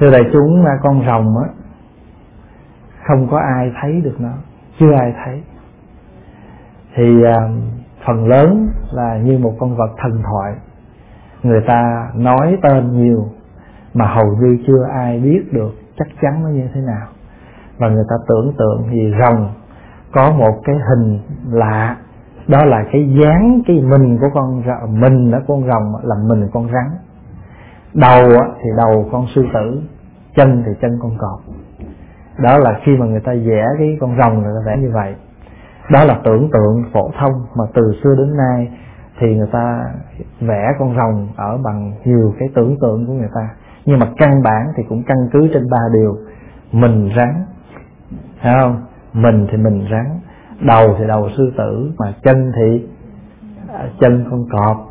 thưa đại chúng con rồng á không có ai thấy được nó chưa ai thấy. Thì à, phần lớn là như một con vật thần thoại. Người ta nói tên nhiều mà hầu như chưa ai biết được chắc chắn nó như thế nào. Và người ta tưởng tượng thì rồng có một cái hình lạ. Đó là cái dáng cái mình của con mình đó con rồng là mình con rắn đầu thì đầu con sư tử, chân thì chân con cọp. Đó là khi mà người ta vẽ cái con rồng, người ta vẽ như vậy. Đó là tưởng tượng phổ thông mà từ xưa đến nay thì người ta vẽ con rồng ở bằng nhiều cái tưởng tượng của người ta. Nhưng mà căn bản thì cũng căn cứ trên ba điều. Mình rắn, thấy không? Mình thì mình rắn, đầu thì đầu sư tử mà chân thì à, chân con cọp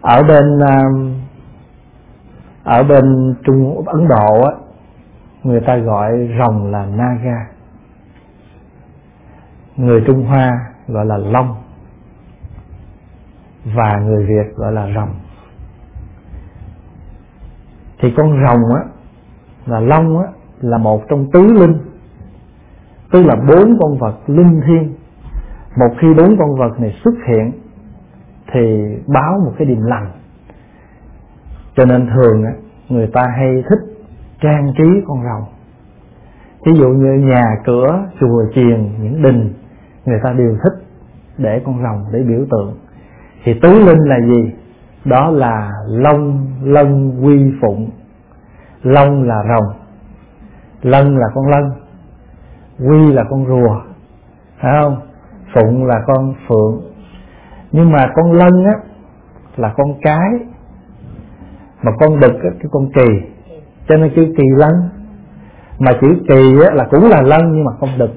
ở bên à, ở bên trung ấn độ á, người ta gọi rồng là naga. Người trung hoa gọi là long. Và người việt gọi là rồng. Thì con rồng á, là long á, là một trong tứ linh. Tức là bốn con vật linh thiêng. Một khi bốn con vật này xuất hiện thì báo một cái điềm lành. Cho nên thường á, người ta hay thích trang trí con rồng. Ví dụ như nhà cửa, chùa chiền, những đình, người ta đều thích để con rồng để biểu tượng. Thì tứ linh là gì? Đó là long lân, quy, phụng. Long là rồng, lân là con lân, quy là con rùa. Phải không? Phụng là con phượng nhưng mà con lân á là con cái. Mà con đực á cái con kỳ. Cho nên kêu kỳ lân. Mà chữ kỳ á là cũng là lân nhưng mà không đực.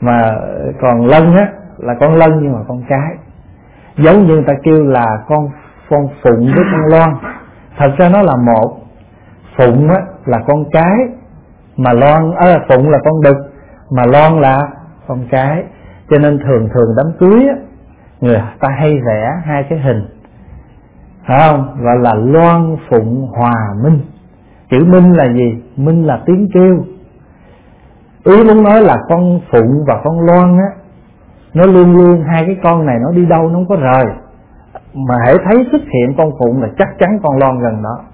Mà còn lân á là con lân nhưng mà con cái. Giống như người ta kêu là con con phụng với con loan. Thật ra nó là một. Phụng á là con cái. Mà loan à, phụng là con đực. Mà loan là con cái. Cho nên thường thường đám cưới á người ta hay vẽ hai cái hình. Phải không? Gọi là loan phụng hòa minh. Chữ minh là gì? Minh là tiếng kêu. Ý muốn nói là con phụng và con loan á, nó luôn luôn hai cái con này nó đi đâu nó không có rời. Mà hãy thấy xuất hiện con phụng là chắc chắn con loan gần đó.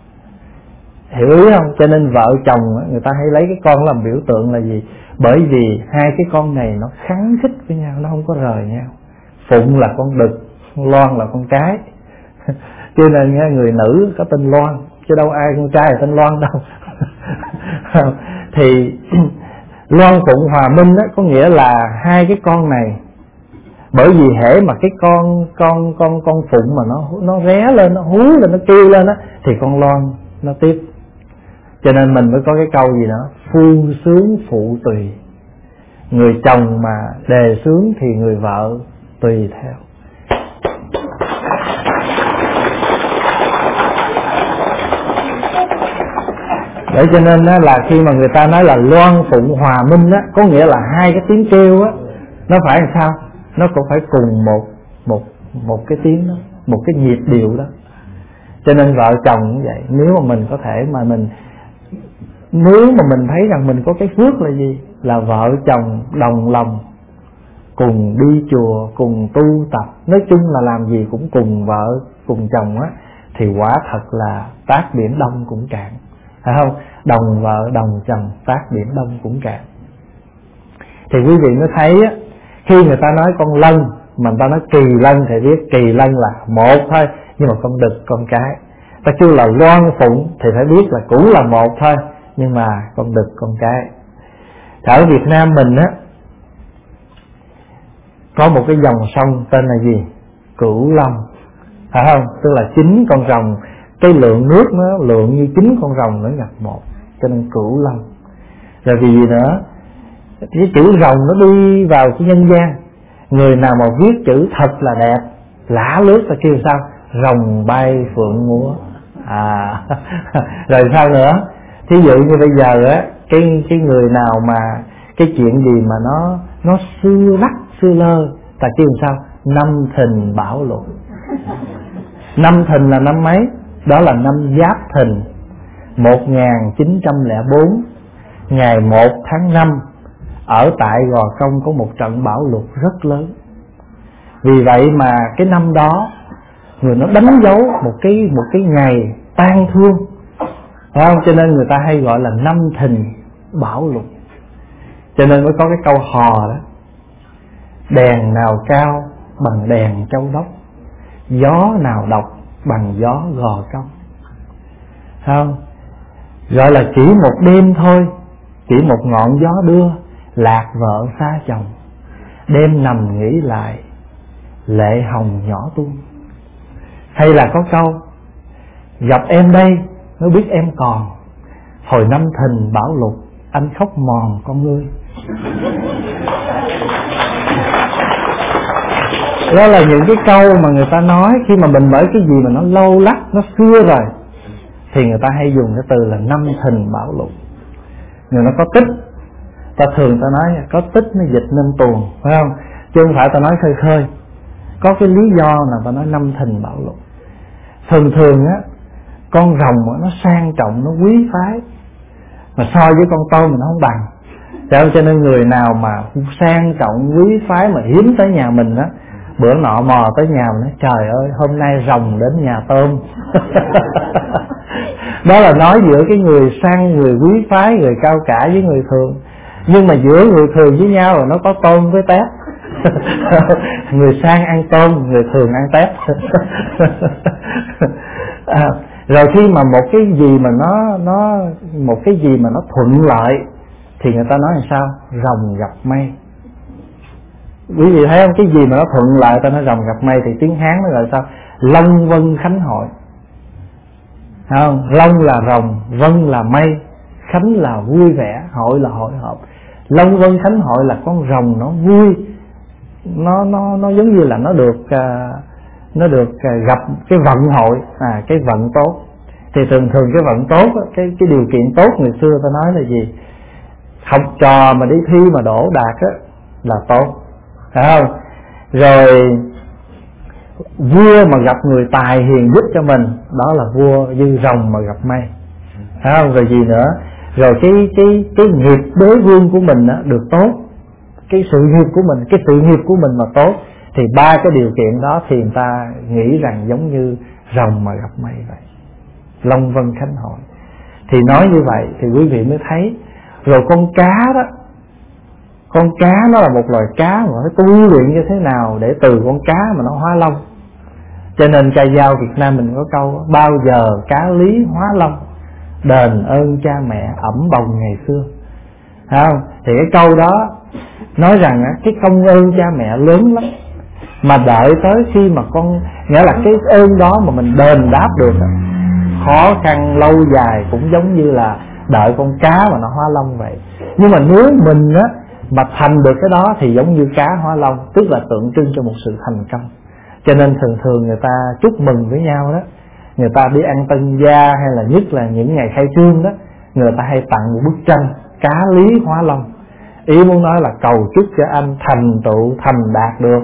Hiểu ý không? Cho nên vợ chồng người ta hay lấy cái con làm biểu tượng là gì? Bởi vì hai cái con này nó kháng khích với nhau, nó không có rời nhau phụng là con đực loan là con cái. Cho nên nghe người nữ có tên loan, chứ đâu ai con trai là tên loan đâu. Thì loan phụng hòa minh đó có nghĩa là hai cái con này, bởi vì hễ mà cái con con con con phụng mà nó nó ré lên, nó hú lên, nó kêu lên á, thì con loan nó tiếp. Cho nên mình mới có cái câu gì đó, phu sướng phụ tùy. Người chồng mà đề sướng thì người vợ tùy theo. Để cho nên đó là khi mà người ta nói là loan phụng hòa minh á, có nghĩa là hai cái tiếng kêu á, nó phải làm sao? Nó cũng phải cùng một một một cái tiếng đó, một cái nhịp điệu đó. Cho nên vợ chồng cũng vậy, nếu mà mình có thể mà mình, nếu mà mình thấy rằng mình có cái phước là gì? Là vợ chồng đồng lòng cùng đi chùa, cùng tu tập. Nói chung là làm gì cũng cùng vợ, cùng chồng á, thì quả thật là tác biển đông cũng cạn. Phải không? Đồng vợ, đồng chồng, tác biển đông cũng cạn. Thì quý vị mới thấy á, khi người ta nói con lân, mà người ta nói kỳ lân thì biết kỳ lân là một thôi, nhưng mà con đực, con cái. Ta kêu là loan phụng thì phải biết là cũng là một thôi, nhưng mà con đực, con cái. Ở Việt Nam mình á có một cái dòng sông tên là gì? Cửu long. Phải không? Tức là chín con rồng. Cái lượng nước nó lượng như chín con rồng nó gặp một. Cho nên cửu long. Rồi vì gì nữa? Cái chữ rồng nó đi vào cái nhân gian. Người nào mà viết chữ thật là đẹp lã lướt ta kêu sao? Rồng bay phượng múa. À. Rồi sao nữa? Thí dụ như bây giờ á, cái cái người nào mà, cái chuyện gì mà nó nó xưa lắc xưa lơ. Ta kêu sao? Năm thìn bảo lộ năm thìn là năm mấy? Đó là năm giáp thìn. 1904 ngày 1 tháng 5 ở tại Gò Công có một trận bão lụt rất lớn. Vì vậy mà cái năm đó, người nó đánh dấu một cái một cái ngày tan thương. Phải không? Cho nên người ta hay gọi là năm thìn bão lụt cho nên mới có cái câu hò đó đèn nào cao bằng đèn châu đốc, gió nào độc bằng gió gò công. Không? Gọi là chỉ một đêm thôi, chỉ một ngọn gió đưa, lạc vợ xa chồng. Đêm nằm nghĩ lại, lệ hồng nhỏ tuôn hay là có câu, gặp em đây mới biết em còn. Hồi năm thìn bão lụt, anh khóc mòn con ngươi. Đó là những cái câu mà người ta nói khi mà mình mở cái gì mà nó lâu lắc, nó xưa rồi, thì người ta hay dùng cái từ là năm thình bảo lục người nó có tích. Ta thường ta nói có tích nó dịch nên tuồng, phải không? Chứ không phải ta nói khơi khơi. Có cái lý do nào ta nói năm thình bảo lục thường thường á, con rồng nó sang trọng, nó quý phái. Mà so với con tôm mình nó không bằng. Cho nên người nào mà sang trọng, quý phái mà hiếm tới nhà mình á bữa nọ mò tới nhà mình nói trời ơi hôm nay rồng đến nhà tôm. Đó là nói giữa cái người sang người quý phái người cao cả với người thường. Nhưng mà giữa người thường với nhau là nó có tôm với tép. Người sang ăn tôm người thường ăn tép. À, rồi khi mà một cái gì mà nó nó một cái gì mà nó thuận lợi thì người ta nói là sao? Rồng gặp mây quý vị thấy không? Cái gì mà nó thuận lợi, ta nói rồng gặp mây thì tiếng hán nó là sao? Long vân khánh hội. Không? Long là rồng, vân là mây, khánh là vui vẻ, hội là hội họp. Long vân khánh hội là con rồng nó vui. Nó nó nó giống như là nó được à, nó được à, gặp cái vận hội à cái vận tốt. Thì thường thường cái vận tốt cái cái điều kiện tốt người xưa ta nói là gì? Học trò mà đi thi mà đổ đạt á, là tốt phải không? Rồi vua mà gặp người tài hiền giúp cho mình đó là vua như rồng mà gặp mây phải không? Rồi gì nữa? Rồi cái cái cái nghiệp đối vương của mình á, được tốt. Cái sự nghiệp của mình cái sự nghiệp của mình mà tốt. Thì ba cái điều kiện đó thì người ta nghĩ rằng giống như rồng mà gặp mây vậy. Long vân khánh hội. Thì nói như vậy thì quý vị mới thấy rồi con cá đó con cá nó là một loài cá mà nó tu luyện như thế nào để từ con cá mà nó hóa long. Cho nên ca dao Việt Nam mình có câu, bao giờ cá lý hóa long, đền ơn cha mẹ ẩm bồng ngày xưa. Thấy không? Thì cái câu đó nói rằng cái công ơn cha mẹ lớn lắm. Mà đợi tới khi mà con, nghĩa là cái ơn đó mà mình đền đáp được khó khăn lâu dài cũng giống như là đợi con cá mà nó hóa long vậy. Nhưng mà nếu mình á mà thành được cái đó thì giống như cá hóa long tức là tượng trưng cho một sự thành công. Cho nên thường thường người ta chúc mừng với nhau đó. Người ta đi ăn tân gia hay là nhất là những ngày khai trương đó người ta hay tặng một bức tranh cá lý hóa long ý muốn nói là cầu chúc cho anh thành tựu thành đạt được.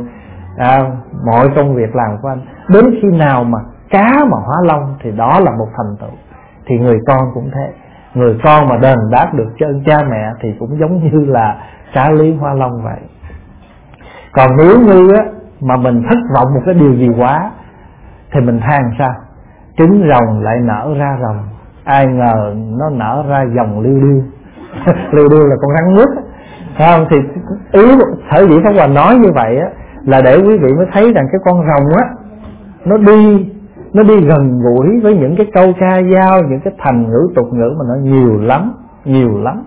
À, mọi công việc làm của anh. Đến khi nào mà cá mà hóa long thì đó là một thành tựu. Thì người con cũng thế. Người con mà đền đáp được cho cha mẹ thì cũng giống như là cá lý hoa long vậy. Còn nếu như á, mà mình thất vọng một cái điều gì quá, thì mình than sao? Trứng rồng lại nở ra rồng. Ai ngờ nó nở ra dòng liêu điêu. Liêu điêu là con rắn nước phải không? Thì ý sở dĩ pháp hòa nói như vậy á, là để quý vị mới thấy rằng cái con rồng á, nó đi nó đi gần gũi với những cái câu ca dao, những cái thành ngữ, tục ngữ mà nó nhiều lắm nhiều lắm.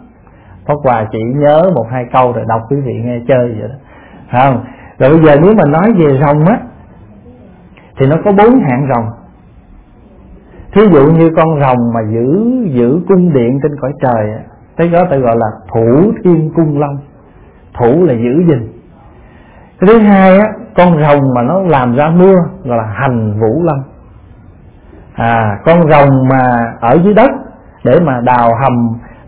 Pháp Hòa chỉ nhớ một hai câu rồi đọc quý vị nghe chơi vậy đó. Không? Rồi bây giờ nếu mà nói về rồng á, thì nó có bốn hạng rồng. Thí dụ như con rồng mà giữ giữ cung điện trên cõi trời cái đó ta gọi là thủ thiên cung long. Thủ là giữ gìn. Cái thứ hai á, con rồng mà nó làm ra mưa gọi là hành vũ long. À con rồng mà ở dưới đất để mà đào hầm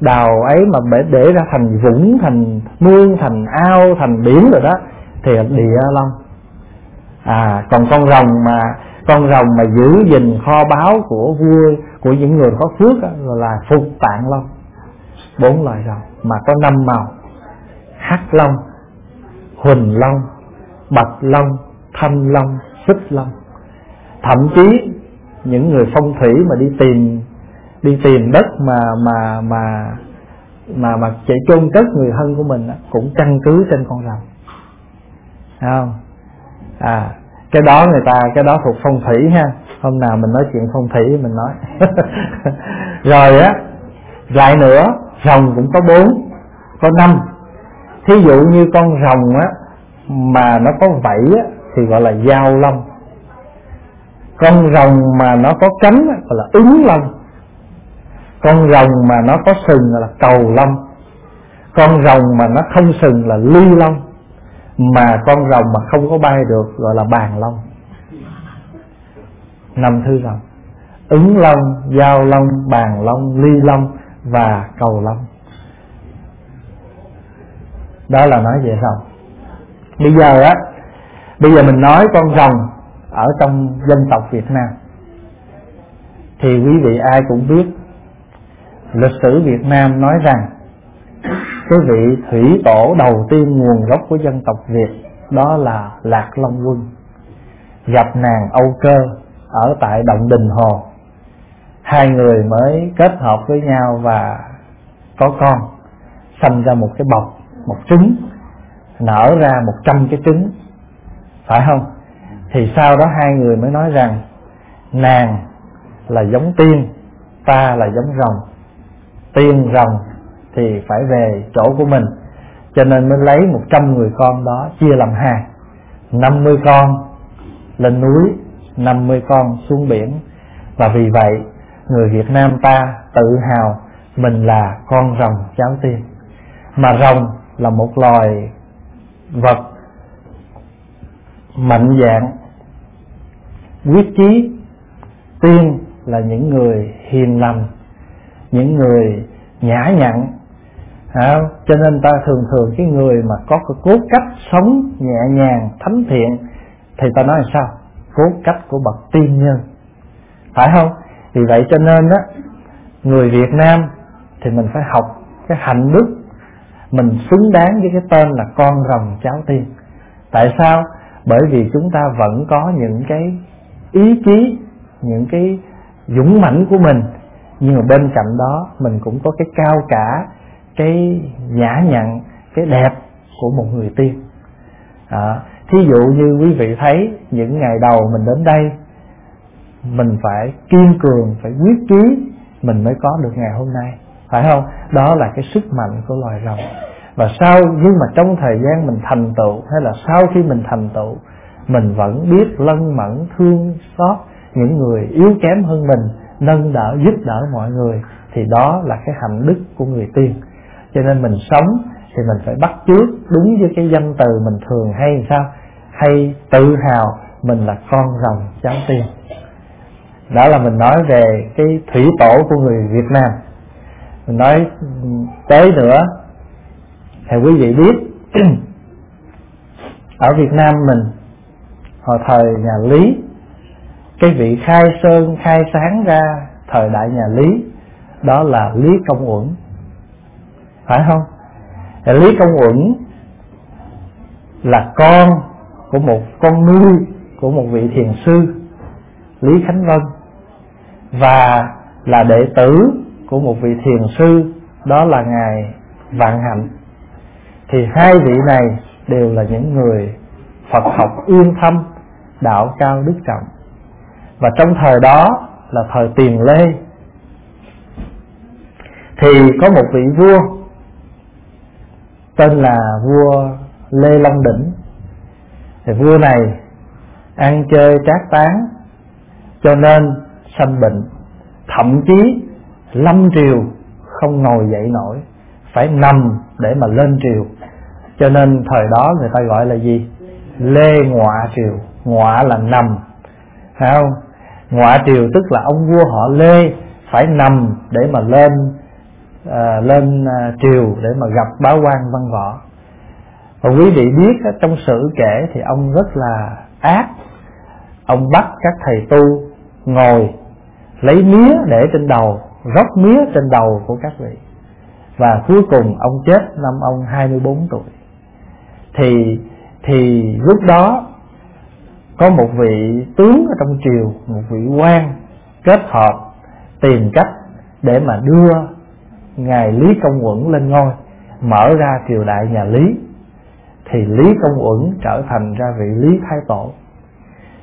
đào ấy mà để, để ra thành vũng thành mương thành ao thành biển rồi đó thì địa long. À còn con rồng mà con rồng mà giữ gìn kho báu của vua của những người có phước đó, là phục tạng long. Bốn loài rồng mà có năm màu. Hắc long huỳnh long bạch long thanh long xích long. Thậm chí những người phong thủy mà đi tìm đi tìm đất mà mà mà mà mà chạy chôn cất người thân của mình cũng căn cứ trên con rồng. Không? À cái đó người ta cái đó thuộc phong thủy ha. Hôm nào mình nói chuyện phong thủy mình nói. Rồi á lại nữa rồng cũng có bốn có năm. Thí dụ như con rồng á mà nó có vảy á, thì gọi là dao long. Con rồng mà nó có cánh á, gọi là ứng long con rồng mà nó có sừng là cầu long con rồng mà nó không sừng là ly long mà con rồng mà không có bay được gọi là bàn long năm thứ rồng. Ứng long giao long bàn long ly long và cầu long đó là nói về rồng. Bây giờ á, bây giờ mình nói con rồng ở trong dân tộc Việt Nam. Thì quý vị ai cũng biết lịch sử Việt Nam nói rằng, cái vị thủy tổ đầu tiên nguồn gốc của dân tộc Việt đó là Lạc Long Quân, gặp nàng Âu Cơ ở tại động Đình Hồ. Hai người mới kết hợp với nhau và có con sinh ra một cái bọc, một trứng, nở ra một trăm cái trứng, phải không? Thì sau đó hai người mới nói rằng, nàng là giống tiên, ta là giống rồng tiên rồng thì phải về chỗ của mình. Cho nên mới lấy một trăm người con đó chia làm hai. Năm mươi con lên núi, năm mươi con xuống biển. Và vì vậy, người Việt Nam ta tự hào mình là con rồng cháu tiên. Mà rồng là một loài vật mạnh dạng. Quyết chí tiên là những người hiền lành những người nhã nhặn. À, cho nên ta thường thường cái người mà có cái cố cách sống nhẹ nhàng thánh thiện thì ta nói là sao? Cố cách của bậc tiên nhân. Phải không? Vì vậy cho nên đó người Việt Nam thì mình phải học cái hạnh đức mình xứng đáng với cái tên là con rồng cháu tiên. Tại sao? Bởi vì chúng ta vẫn có những cái ý chí những cái dũng mãnh của mình nhưng mà bên cạnh đó mình cũng có cái cao cả cái nhã nhặn cái đẹp của một người tiên. À, thí dụ như quý vị thấy những ngày đầu mình đến đây mình phải kiên cường phải quyết chí mình mới có được ngày hôm nay. Phải không? Đó là cái sức mạnh của loài rồng. Và sau nhưng mà trong thời gian mình thành tựu hay là sau khi mình thành tựu mình vẫn biết lân mẫn thương xót những người yếu kém hơn mình nâng đỡ, giúp đỡ mọi người, thì đó là cái hạnh đức của người tiên. Cho nên mình sống thì mình phải bắt chước đúng với cái danh từ mình thường hay sao? Hay tự hào mình là con rồng cháu tiên. Đó là mình nói về cái thủy tổ của người Việt Nam. Mình nói tới nữa, thì quý vị biết, ở Việt Nam mình, hồi thời nhà Lý cái vị khai sơn, khai sáng ra thời đại nhà Lý, đó là Lý Công Uẩn. Phải không? Lý Công Uẩn là con của một con nuôi của một vị thiền sư, Lý Khánh Vân, và là đệ tử của một vị thiền sư, đó là ngài Vạn Hạnh. Thì hai vị này đều là những người Phật học uyên thâm, đạo cao đức trọng và trong thời đó là thời tiền lê. Thì có một vị vua, tên là vua lê long đỉnh. Thì vua này ăn chơi trác tán, cho nên sanh bệnh. Thậm chí lâm triều không ngồi dậy nổi, phải nằm để mà lên triều. Cho nên thời đó người ta gọi là gì? Lê ngọa triều. Ngọa là nằm phải không ngọa triều tức là ông vua họ lê phải nằm để mà lên à, lên à, triều để mà gặp bá quan văn võ. Và quý vị biết trong sử kể thì ông rất là ác. Ông bắt các thầy tu ngồi lấy mía để trên đầu rót mía trên đầu của các vị. Và cuối cùng ông chết năm ông 24 tuổi. Thì thì lúc đó có một vị tướng ở trong triều, một vị quan kết hợp tìm cách để mà đưa ngài lý công uẩn lên ngôi, mở ra triều đại nhà lý. Thì lý công uẩn trở thành ra vị lý thái tổ.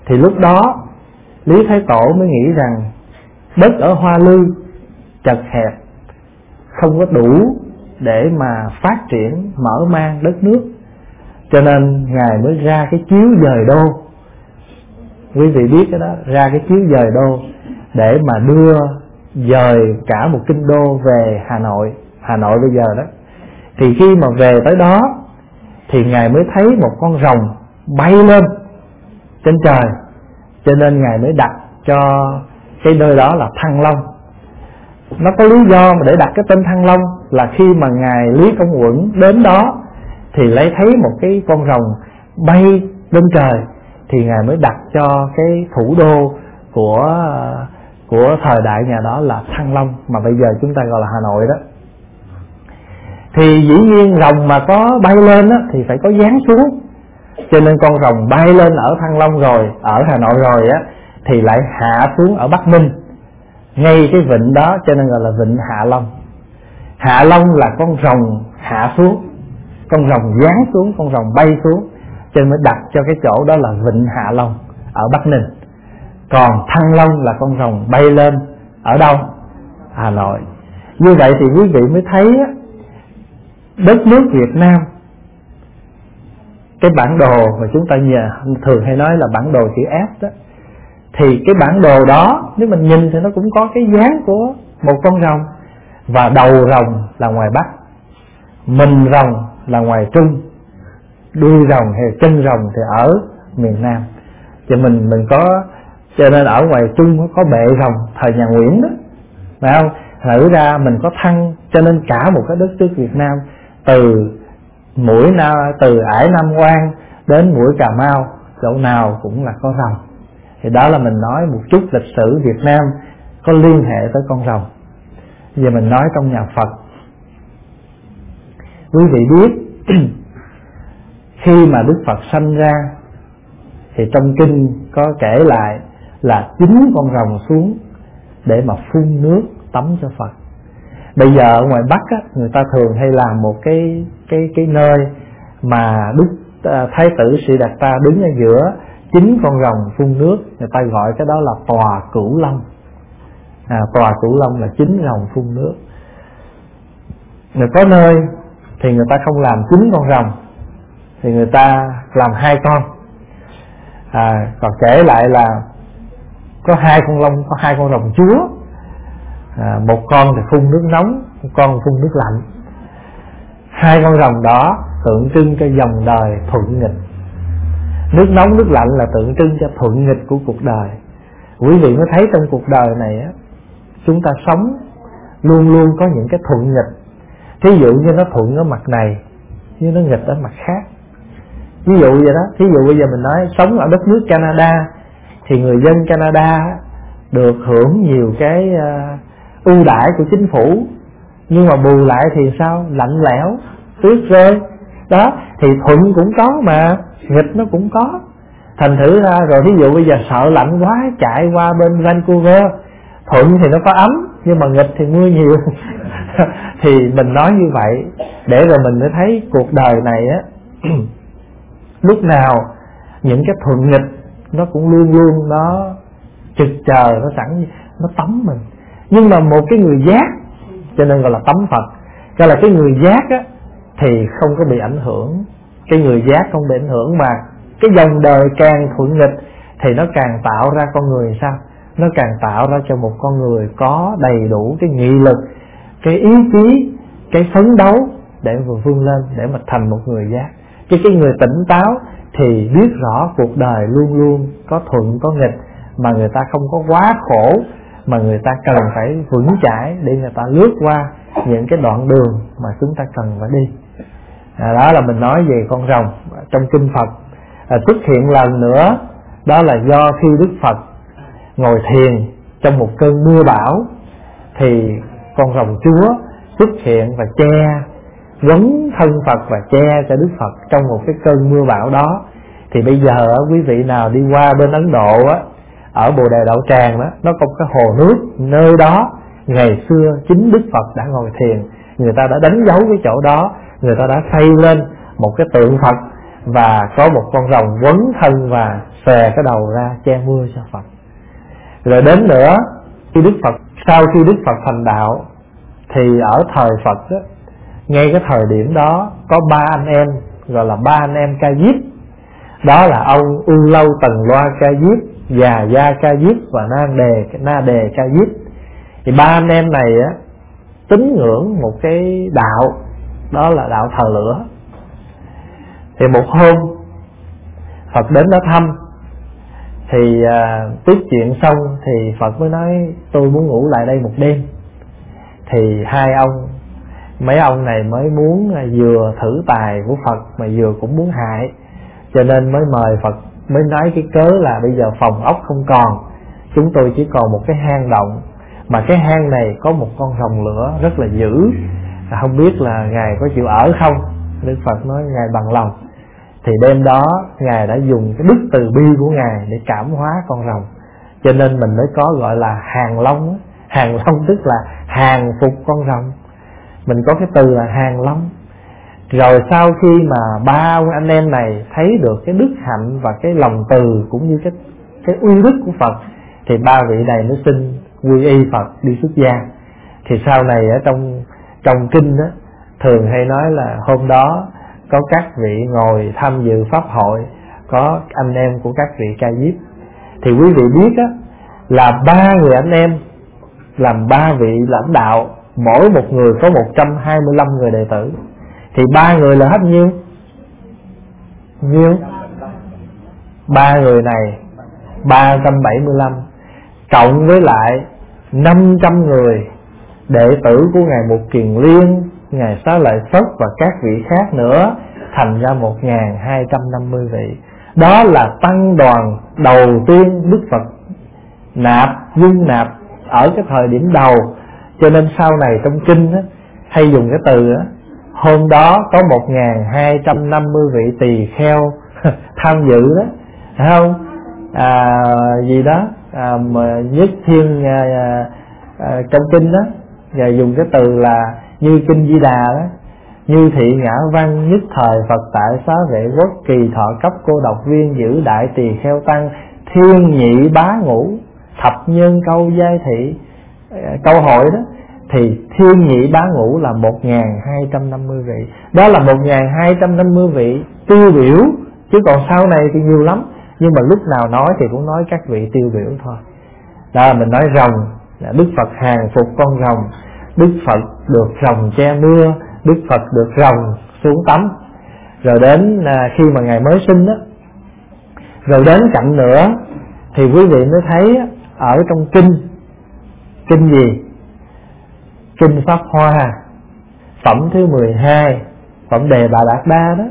Thì lúc đó, lý thái tổ mới nghĩ rằng đất ở hoa lư, chật hẹp, không có đủ để mà phát triển mở mang đất nước. Cho nên ngài mới ra cái chiếu dời đô quý vị biết cái đó, ra cái chiếu dời đô để mà đưa dời cả một kinh đô về hà nội. Hà nội bây giờ đó. Thì khi mà về tới đó, thì ngài mới thấy một con rồng bay lên trên trời. Cho nên ngài mới đặt cho cái nơi đó là thăng long. Nó có lý do mà để đặt cái tên thăng long là khi mà ngài lý công uẩn đến đó thì lấy thấy một cái con rồng bay lên trời thì ngài mới đặt cho cái thủ đô của của thời đại nhà đó là thăng long mà bây giờ chúng ta gọi là hà nội đó. Thì dĩ nhiên rồng mà có bay lên á, thì phải có dáng xuống. Cho nên con rồng bay lên ở thăng long rồi ở hà nội rồi á thì lại hạ xuống ở bắc ninh. Ngay cái vịnh đó cho nên gọi là vịnh hạ long. Hạ long là con rồng hạ xuống con rồng giáng xuống con rồng bay xuống cho nên mới đặt cho cái chỗ đó là vịnh hạ long ở bắc ninh. Còn thăng long là con rồng bay lên ở đâu? Hà nội. Như vậy thì quý vị mới thấy á, đất nước việt nam cái bản đồ mà chúng ta nhờ thường hay nói là bản đồ chữ S đó thì cái bản đồ đó nếu mình nhìn thì nó cũng có cái dáng của một con rồng. Và đầu rồng là ngoài bắc mình rồng là ngoài trung đuôi rồng hay chân rồng thì ở miền nam. Cho mình mình có, cho nên ở ngoài trung có bệ rồng, thời nhà nguyễn đó. Phải không? Thử ra mình có thăng, cho nên cả một cái đất nước việt nam, từ mũi na, từ ải nam quan đến mũi cà mau, chỗ nào cũng là có rồng. Thì đó là mình nói một chút lịch sử việt nam có liên hệ tới con rồng. Giờ mình nói trong nhà phật. Quý vị biết khi mà đức phật sanh ra thì trong kinh có kể lại là chín con rồng xuống để mà phun nước tắm cho phật. Bây giờ ở ngoài bắc á, người ta thường hay làm một cái cái cái nơi mà đức à, thái tử sĩ đạt ta đứng ở giữa chín con rồng phun nước. Người ta gọi cái đó là tòa cửu long. À, tòa cửu long là chín rồng phun nước. Người có nơi thì người ta không làm chín con rồng thì người ta làm hai con. À, còn kể lại là có hai con lông, có hai con rồng chúa. À, một con thì phun nước nóng một con phun nước lạnh. Hai con rồng đó tượng trưng cho dòng đời thuận nghịch. Nước nóng nước lạnh là tượng trưng cho thuận nghịch của cuộc đời. Quý vị mới thấy trong cuộc đời này á chúng ta sống luôn luôn có những cái thuận nghịch. Thí dụ như nó thuận ở mặt này nhưng nó nghịch ở mặt khác ví dụ vậy đó. Thí dụ bây giờ mình nói sống ở đất nước Canada thì người dân Canada được hưởng nhiều cái uh, ưu đãi của chính phủ. Nhưng mà bù lại thì sao? Lạnh lẽo tuyết rơi. Đó thì thuận cũng có mà nghịch nó cũng có. Thành thử ra rồi ví dụ bây giờ sợ lạnh quá chạy qua bên Vancouver thuận thì nó có ấm nhưng mà nghịch thì mưa nhiều. Thì mình nói như vậy để rồi mình mới thấy cuộc đời này á lúc nào, những cái thuận nghịch, nó cũng luôn luôn nó trực chờ, nó sẵn, nó tắm mình. Nhưng mà một cái người giác, cho nên gọi là tấm phật, gọi là cái người giác á, thì không có bị ảnh hưởng. Cái người giác không bị ảnh hưởng mà cái dòng đời càng thuận nghịch thì nó càng tạo ra con người sao? Nó càng tạo ra cho một con người có đầy đủ cái nghị lực, cái ý chí, cái phấn đấu để vừa vươn lên, để mà thành một người giác cái cái người tỉnh táo thì biết rõ cuộc đời luôn luôn có thuận có nghịch mà người ta không có quá khổ mà người ta cần phải vững chãi để người ta lướt qua những cái đoạn đường mà chúng ta cần phải đi. À, đó là mình nói về con rồng trong kinh Phật. À, xuất hiện lần nữa đó là do khi Đức Phật ngồi thiền trong một cơn mưa bão thì con rồng chúa xuất hiện và che quấn thân Phật và che cho Đức Phật trong một cái cơn mưa bão đó. Thì bây giờ quý vị nào đi qua bên Ấn Độ á ở Bồ Đề Đậu Tràng đó nó có một cái hồ nước nơi đó. Ngày xưa chính Đức Phật đã ngồi thiền người ta đã đánh dấu cái chỗ đó người ta đã xây lên một cái tượng Phật và có một con rồng quấn thân và xòe cái đầu ra che mưa cho Phật. Rồi đến nữa khi Đức Phật sau khi Đức Phật thành đạo thì ở thời Phật đó, ngay cái thời điểm đó có ba anh em gọi là ba anh em ca diếp. Đó là ông u lâu tần loa ca diếp già gia ca diếp và na đề na đề ca diếp. Thì ba anh em này á tín ngưỡng một cái đạo đó là đạo thờ lửa. Thì một hôm Phật đến đó thăm. Thì à, tiếp chuyện xong thì Phật mới nói tôi muốn ngủ lại đây một đêm. Thì hai ông mấy ông này mới muốn à, vừa thử tài của Phật mà vừa cũng muốn hại. Cho nên mới mời Phật, mới nói cái cớ là bây giờ phòng ốc không còn. Chúng tôi chỉ còn một cái hang động. Mà cái hang này có một con rồng lửa rất là dữ. À, không biết là ngài có chịu ở không? Đức Phật nói, ngài bằng lòng. Thì đêm đó, ngài đã dùng cái đức từ bi của ngài để cảm hóa con rồng. Cho nên mình mới có gọi là hàng long hàng long tức là hàng phục con rồng mình có cái từ là hàng long. Rồi sau khi mà ba anh em này thấy được cái đức hạnh và cái lòng từ cũng như cái cái uy đức của Phật, thì ba vị này mới xin quy y Phật đi xuất gia. Thì sau này ở trong trong kinh đó thường hay nói là hôm đó có các vị ngồi tham dự pháp hội, có anh em của các vị ca diếp. Thì quý vị biết á, là ba người anh em, làm ba vị lãnh đạo mỗi một người có 125 người đệ tử. Thì ba người là hết nhiêu? Nhiêu? Ba người này 375 cộng với lại 500 người đệ tử của ngài Mục Kiền Liên, ngài Xá Lợi Phất và các vị khác nữa, thành ra 1.250 vị. Đó là tăng đoàn đầu tiên Đức Phật nạp, dung nạp ở cái thời điểm đầu cho nên sau này trong kinh á, hay dùng cái từ á, hôm đó có 1.250 vị tỳ kheo tham dự đó phải không? À, gì đó à, mà nhất thiên à, à, à, trong kinh đó và dùng cái từ là như kinh di đà đó như thị ngã văn nhất thời phật tại xá vệ quốc kỳ thọ cấp cô độc viên giữ đại tỳ kheo tăng thiên nhị bá ngũ thập nhân câu giai thị câu hỏi đó, thì thiên nhị bá ngũ là 1.250 vị. Đó là 1.250 vị tiêu biểu, chứ còn sau này thì nhiều lắm. Nhưng mà lúc nào nói thì cũng nói các vị tiêu biểu thôi. Đó là mình nói rồng là đức phật hàng phục con rồng. Đức phật được rồng che mưa, đức phật được rồng xuống tắm. Rồi đến à, khi mà ngày mới sinh đó, rồi đến cạnh nữa, thì quý vị mới thấy ở trong kinh kinh gì? Kinh pháp hoa. Phẩm thứ 12 phẩm đề bà đạt đa đó.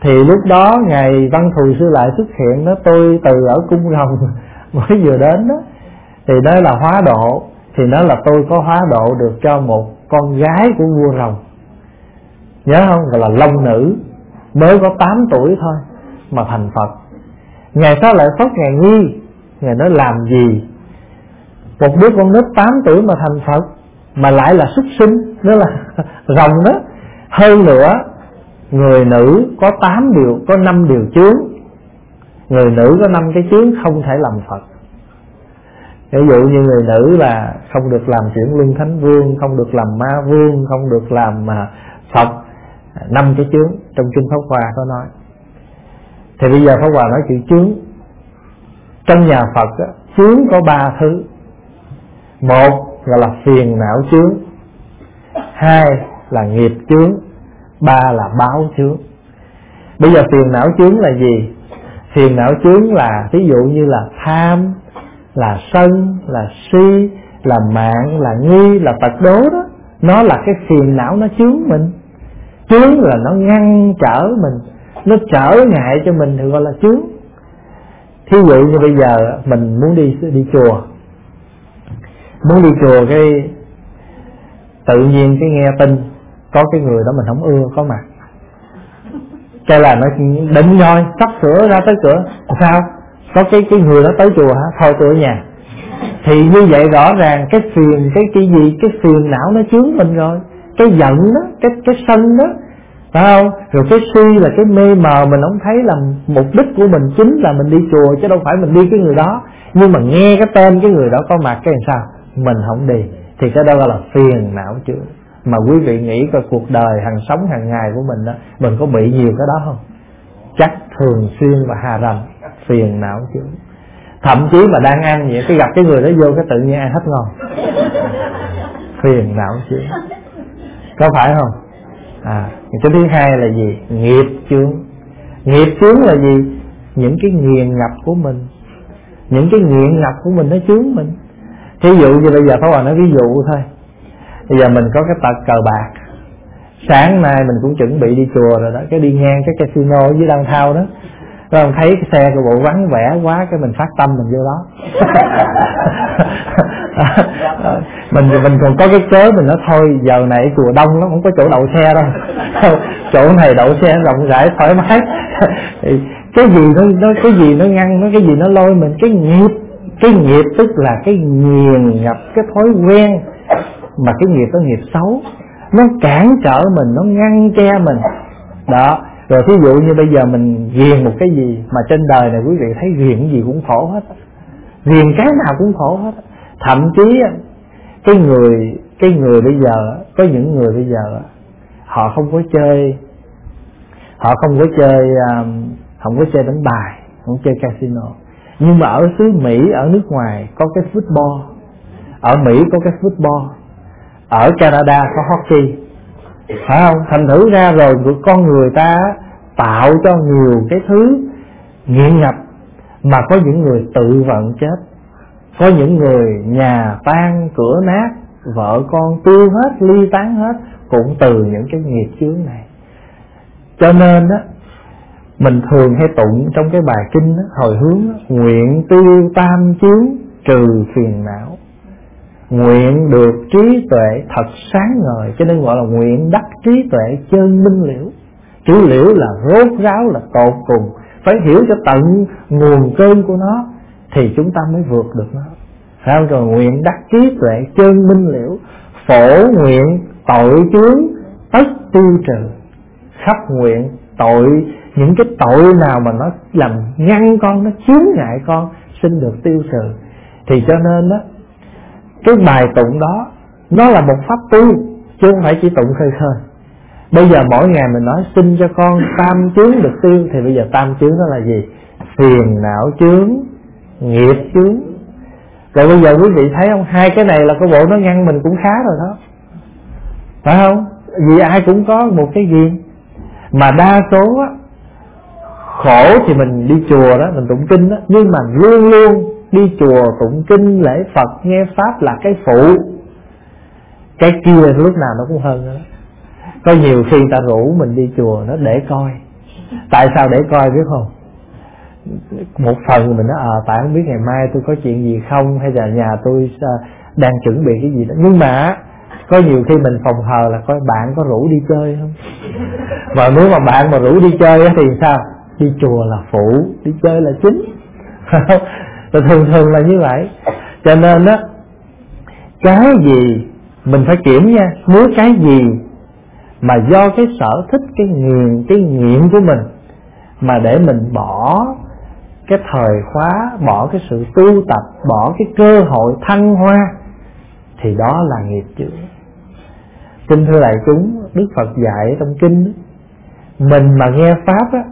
Thì lúc đó ngài văn thù sư lại xuất hiện nó tôi từ ở cung rồng mới vừa đến đó, thì đó là hóa độ, thì nó là tôi có hóa độ được cho một con gái của vua rồng. Nhớ không? Gọi là long nữ. Mới có 8 tuổi thôi mà thành phật. Ngày sau lại phất ngài nghi ngài nói làm gì? Một đứa con nít 8 tuổi mà thành phật mà lại là xuất sinh đó là rồng đó. Hơn nữa người nữ có 8 điều có 5 điều chướng. Người nữ có năm cái chướng không thể làm phật. Ví dụ như người nữ là không được làm chuyển luân thánh vương không được làm ma vương không được làm mà phật. À, năm cái chướng trong kinh pháp hòa có nói. Thì bây giờ pháp hòa nói chữ chướng. Trong nhà phật á, chướng có ba thứ một gọi là phiền não chướng. Hai là nghiệp chướng. Ba là báo chướng. Bây giờ phiền não chướng là gì? Phiền não chướng là ví dụ như là tham, là sân, là si, là mạng, là nghi, là tật đố đó. Nó là cái phiền não nó chướng mình. Chướng là nó ngăn trở mình. Nó trở ngại cho mình thì gọi là chướng. Thí dụ như bây giờ mình muốn đi đi chùa muốn đi chùa cái tự nhiên cái nghe tin, có cái người đó mình không ưa, có mặt. Cái là nó định rồi sắp sửa ra tới cửa. Sao? Có cái cái người đó tới chùa hả? Thôi tôi ở nhà. Thì như vậy rõ ràng cái phiền, cái cái gì, cái phiền não nó chướng mình rồi. Cái giận đó, cái cái sân đó, phải không? Rồi cái suy là cái mê mờ, mình không thấy là mục đích của mình chính là mình đi chùa, chứ đâu phải mình đi cái người đó. Nhưng mà nghe cái tên cái người đó có mặt, cái làm sao? Mình không đi, thì cái đó gọi là phiền não chứ mà quý vị nghĩ coi cuộc đời hàng sống hàng ngày của mình đó, mình có bị nhiều cái đó không? Chắc thường xuyên và hà rầm phiền não chứ thậm chí mà đang ăn vậy, cái gặp cái người đó vô cái tự nhiên ăn hết ngon. Phiền não chứ có phải không? À cái thứ hai là gì? Nghiệp chướng. Nghiệp chướng là gì? Những cái nghiền ngập của mình. Những cái nghiện ngập của mình nó chướng mình thí dụ như bây giờ Pháp Hòa nói ví dụ thôi. Bây giờ mình có cái tật cờ bạc. Sáng nay mình cũng chuẩn bị đi chùa rồi đó, cái đi ngang cái casino dưới đăng thao đó. Rồi mình thấy cái xe của bộ vắng vẻ quá, cái mình phát tâm mình vô đó. Mình mình còn có cái cớ mình nói, thôi, giờ này chùa đông nó không có chỗ đậu xe đâu. Chỗ này đậu xe rộng rãi, thoải mái. Cái gì nó nó, cái gì nó ngăn, nó cái gì nó lôi mình, cái nghiệp cái nghiệp tức là cái nghiền ngập cái thói quen, mà cái nghiệp đó nghiệp xấu. Nó cản trở mình, nó ngăn che mình. Đó, rồi thí dụ như bây giờ mình ghiền một cái gì mà trên đời này quý vị thấy ghiền cái gì cũng khổ hết. Ghiền cái nào cũng khổ hết. Thậm chí, cái người cái người bây giờ, có những người bây giờ, họ không có chơi. Họ không có chơi à, không có chơi đánh bài, không chơi casino nhưng mà ở xứ Mỹ, ở nước ngoài có cái football. Ở Mỹ có cái football. Ở Canada có hockey. Phải không? Thành thử ra rồi con người ta tạo cho nhiều cái thứ nghiện ngập mà có những người tự vận chết. Có những người nhà tan, cửa nát, vợ con tiêu hết, ly tán hết, cũng từ những cái nghiệp chướng này. Cho nên á mình thường hay tụng trong cái bài kinh đó, hồi hướng đó, nguyện tiêu tam chướng trừ phiền não. Nguyện được trí tuệ thật sáng ngời cho nên gọi là nguyện đắc trí tuệ chân minh liễu. Chủ liễu là rốt ráo là tột cùng. Phải hiểu cho tận nguồn cơn của nó thì chúng ta mới vượt được nó. Sao? Rồi nguyện đắc trí tuệ chân minh liễu phổ nguyện tội chướng tất tiêu trừ. Khắp nguyện tội, những cái tội nào mà nó làm ngăn con, nó chướng ngại con, xin được tiêu trừ. Thì cho nên đó cái bài tụng đó, nó là một pháp tu, chứ không phải chỉ tụng khơi khơi. Bây giờ mỗi ngày mình nói, xin cho con tam chướng được tiêu thì bây giờ tam chướng đó là gì? Phiền não chướng, nghiệp chướng. Rồi bây giờ quý vị thấy không? Hai cái này là cái bộ nó ngăn mình cũng khá rồi đó. Phải không? Vì ai cũng có một cái gì? Mà đa số á, khổ thì mình đi chùa đó, mình tụng kinh đó. Nhưng mà luôn luôn đi chùa tụng kinh, lễ phật, nghe pháp là cái phụ. Cái kia lúc nào nó cũng hơn đó có nhiều khi ta rủ mình đi chùa nó để coi. Tại sao để coi biết không? Một phần mình nói à tại không biết ngày mai tôi có chuyện gì không? Hay là nhà tôi à, đang chuẩn bị cái gì đó. Nhưng mà có nhiều khi mình phòng hờ là coi bạn có rủ đi chơi không? Và nếu mà bạn mà rủ đi chơi thì sao? Đi chùa là phụ, đi chơi là chính. Là thường thường là như vậy. Cho nên á, cái gì mình phải kiểm nha. Nếu cái gì mà do cái sở thích, cái nghiền, cái nghiện của mình mà để mình bỏ cái thời khóa, bỏ cái sự tu tập, bỏ cái cơ hội thăng hoa, thì đó là nghiệp chướng xin thưa đại chúng, đức phật dạy trong kinh mình mà nghe pháp á,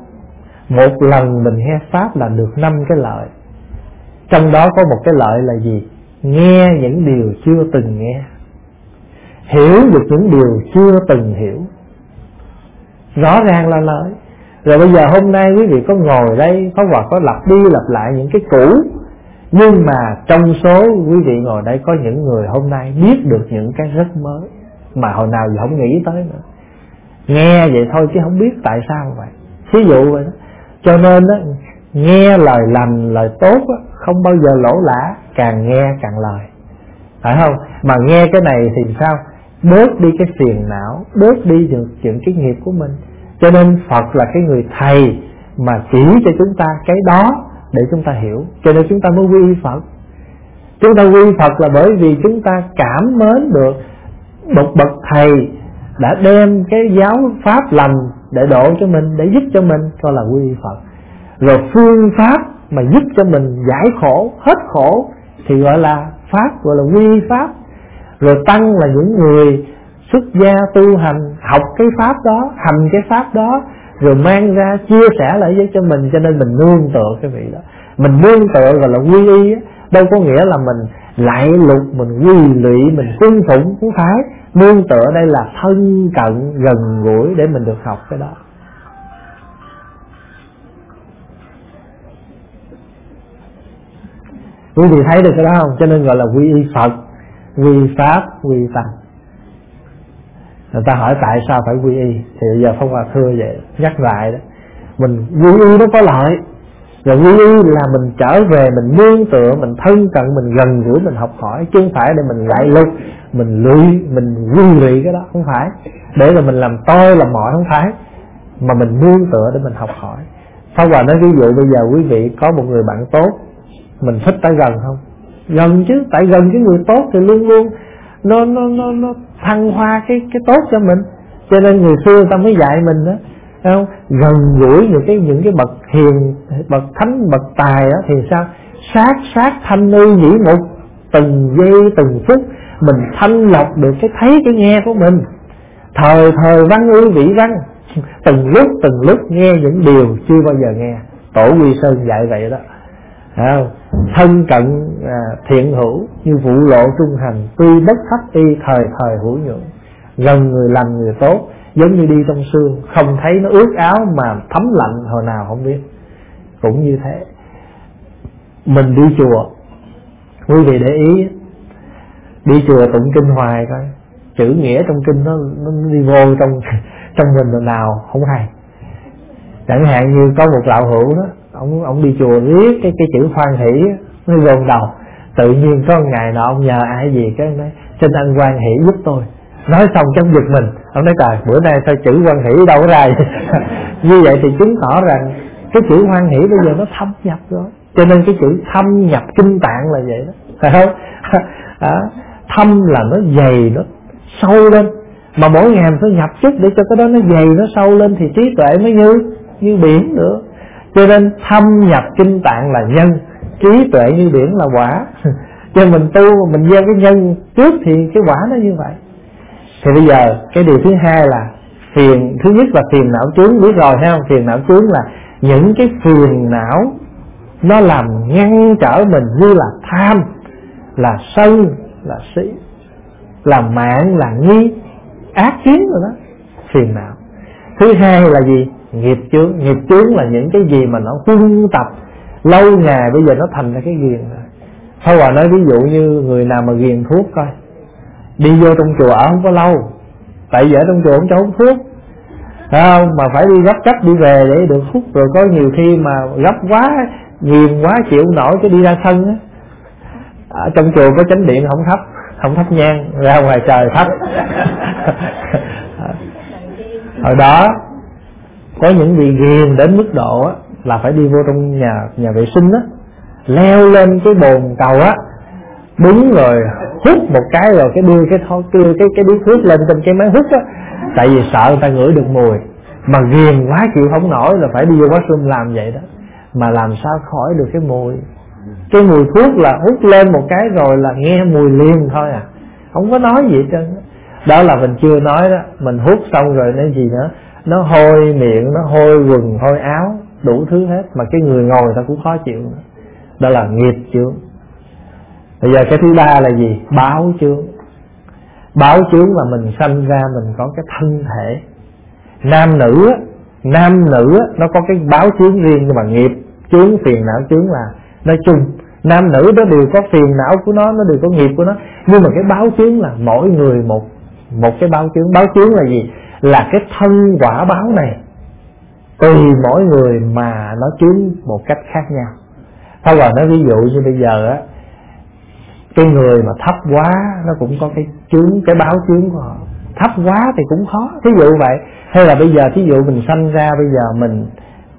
một lần mình nghe pháp là được năm cái lợi. Trong đó có một cái lợi là gì? Nghe những điều chưa từng nghe. Hiểu được những điều chưa từng hiểu. Rõ ràng là lợi. Rồi bây giờ hôm nay quý vị có ngồi đây, có hoặc có lặp đi lặp lại những cái cũ, nhưng mà trong số quý vị ngồi đây có những người hôm nay biết được những cái rất mới mà hồi nào giờ không nghĩ tới nữa. Nghe vậy thôi chứ không biết tại sao vậy. Thí dụ vậy đó. Cho nên đó, nghe lời lành lời tốt đó, không bao giờ lỗ lã càng nghe càng lời. Phải không? Mà nghe cái này thì sao? Bớt đi cái phiền não bớt đi những, những cái nghiệp của mình. Cho nên Phật là cái người thầy mà chỉ cho chúng ta cái đó để chúng ta hiểu. Cho nên chúng ta mới quy Phật. Chúng ta quy Phật là bởi vì chúng ta cảm mến được một bậc thầy đã đem cái giáo pháp lành để độ cho mình, để giúp cho mình coi là quy Phật. Rồi phương pháp mà giúp cho mình giải khổ, hết khổ, thì gọi là pháp, gọi là quy pháp. Rồi tăng là những người xuất gia tu hành, học cái pháp đó, hành cái pháp đó, rồi mang ra chia sẻ lại với cho mình, cho nên mình nương tựa cái vị đó. Mình nương tựa gọi là quy y đâu có nghĩa là mình lại lục mình quy lụy mình cung phụng cũng phải nương tựa đây là thân cận gần gũi để mình được học cái đó. Quý vị thấy được cái đó không? Cho nên gọi là quy y phật, quy pháp, quy tăng. Người ta hỏi tại sao phải quy y? Thì bây giờ phong hòa thưa vậy, nhắc lại đó. Mình quy y nó có lợi và quy y là mình trở về mình nương tựa mình thân cận mình gần gũi mình học hỏi chứ không phải để mình lại lục mình lụy mình quy lụy cái đó không phải. Để là mình làm tôi làm mọi không phải. Mà mình nương tựa để mình học hỏi. Pháp Hòa nói ví dụ bây giờ quý vị có một người bạn tốt Mình thích tới gần không? Gần chứ Tại gần cái người tốt thì luôn luôn Nó nó nó, nó thăng hoa cái cái tốt cho mình. Cho nên người xưa ta mới dạy mình đó không gần gũi những cái những cái bậc hiền bậc thánh bậc tài đó thì sao? Sát sát thanh ư nhĩ mục từng giây từng phút mình thanh lọc được cái thấy cái nghe của mình. Thời thời văn ư vị văn từng lúc từng lúc nghe những điều chưa bao giờ nghe. Tổ quy sơn dạy vậy đó. À, thân cận à, thiện hữu như vụ lộ trung hành tuy bất thấp y thời thời hữu nhượng. Gần người lành người tốt giống như đi trong xương không thấy nó ướt áo mà thấm lạnh hồi nào không biết. Cũng như thế. Mình đi chùa. Quý vị để ý đi chùa tụng kinh hoài coi. Chữ nghĩa trong kinh nó, nó đi vô trong trong mình rồi nào không hay. Chẳng hạn như có một lão hữu đó ông ông đi chùa viết cái cái chữ hoan hỷ nó gồm đầu. Tự nhiên có một ngày nào ông nhờ ai gì cái nói xin anh hoan hỷ giúp tôi. Nói xong trong giật mình ông nói trời bữa nay sao chữ quan hỷ đâu có ra như vậy thì chứng tỏ rằng cái chữ hoan hỷ bây giờ nó thâm nhập rồi. Cho nên cái chữ thâm nhập kinh tạng là vậy đó. Phải không? À, thâm là nó dày nó sâu lên. Mà mỗi ngày phải nhập chút để cho cái đó nó dày nó sâu lên thì trí tuệ mới như như biển nữa. Cho nên thâm nhập kinh tạng là nhân trí tuệ như biển là quả. Cho mình tu mình gieo cái nhân trước thì cái quả nó như vậy thì bây giờ, cái điều thứ hai là phiền, thứ nhất là phiền não chướng, biết rồi ha phiền não chướng là những cái phiền não, nó làm ngăn trở mình như là tham, là sân, là sĩ là mạng, là nghi, ác kiến rồi đó. Phiền não. Thứ hai là gì? Nghiệp chướng. Nghiệp chướng là những cái gì mà nó quân tập. Lâu ngày bây giờ nó thành ra cái ghiền rồi. Thôi hòa nói ví dụ như người nào mà ghiền thuốc coi đi vô trong chùa ở không có lâu. Tại vì ở trong chùa không cho hút thuốc. Không? Mà phải đi gấp gấp đi về để được hút. Rồi có nhiều khi mà gấp quá nghiền quá chịu nổi cái đi ra sân á. Ở trong chùa có chánh điện không thấp không thấp nhang ra ngoài trời thấp hồi đó có những vị ghiền đến mức độ á, là phải đi vô trong nhà nhà vệ sinh á leo lên cái bồn cầu á đúng rồi, hút một cái rồi cái đưa cái thôi đưa cái cái điếu thuốc lên trên cái máy hút á. Tại vì sợ người ta ngửi được mùi. Mà ghiền quá chịu không nổi là phải đi vô washroom làm vậy đó. Mà làm sao khỏi được cái mùi. Cái mùi thuốc là hút lên một cái rồi là nghe mùi liền thôi à. Không có nói gì trơn đó là mình chưa nói đó. Mình hút xong rồi nói gì nữa? Nó hôi miệng, nó hôi quần, hôi áo, đủ thứ hết. Mà cái người ngồi ta cũng khó chịu đó là nghiệp chướng bây giờ cái thứ ba là gì? Báo chướng. Báo chướng là mình sanh ra mình có cái thân thể. Nam nữ nam nữ nó có cái báo chướng riêng nhưng mà nghiệp. Chướng, phiền não, chướng là nói chung. Nam nữ đó đều có phiền não của nó nó đều có nghiệp của nó. Nhưng mà cái báo chướng là mỗi người một một cái báo chướng. Báo chướng là gì? Là cái thân quả báo này. Tùy mỗi người mà nó chướng một cách khác nhau. Thôi rồi, nói ví dụ như bây giờ á cái người mà thấp quá, nó cũng có cái chướng, cái báo chướng của họ. Thấp quá thì cũng khó. Thí dụ vậy. Hay là bây giờ, thí dụ mình sanh ra, bây giờ mình,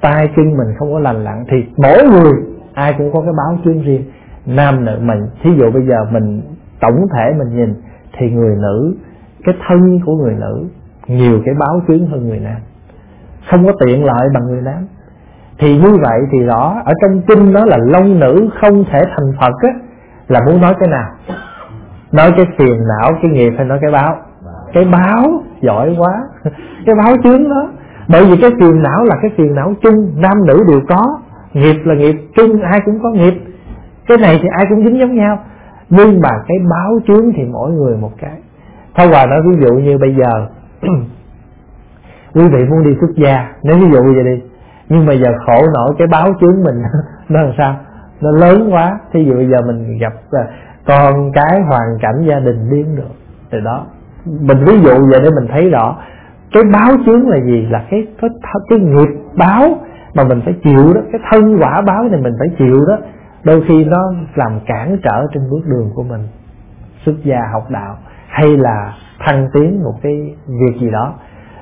tay chân mình không có lành lặn, thì mỗi người ai cũng có cái báo chướng riêng. Nam nữ mình. Thí dụ bây giờ mình, tổng thể mình nhìn, thì người nữ, cái thân của người nữ, nhiều cái báo chướng hơn người nam. Không có tiện lợi bằng người nam. Thì như vậy thì rõ, ở trong kinh đó là long nữ không thể thành phật á là muốn nói cái nào? Nói cái phiền não, cái nghiệp hay nói cái báo? Cái báo? Giỏi quá. Cái báo chướng đó. Bởi vì cái phiền não là cái phiền não chung. Nam nữ đều có. Nghiệp là nghiệp chung, ai cũng có nghiệp. Cái này thì ai cũng dính giống nhau. Nhưng mà cái báo chướng thì mỗi người một cái. Thôi Hòa nói ví dụ như bây giờ, Quý vị muốn đi xuất gia. Nếu ví dụ vậy đi. Nhưng mà giờ khổ nổi cái báo chướng mình, Nó làm sao? Nó lớn quá. Thí dụ bây giờ mình gặp à, con cái hoàn cảnh gia đình điên được. Từ đó. Mình ví dụ vậy để mình thấy rõ. Cái báo chứng là gì? Là cái cái, cái nghiệp báo Mà mình phải chịu đó. Cái thân quả báo này mình phải chịu đó. Đôi khi nó làm cản trở trên bước đường của mình. Xuất gia học đạo hay là thăng tiến một cái việc gì đó.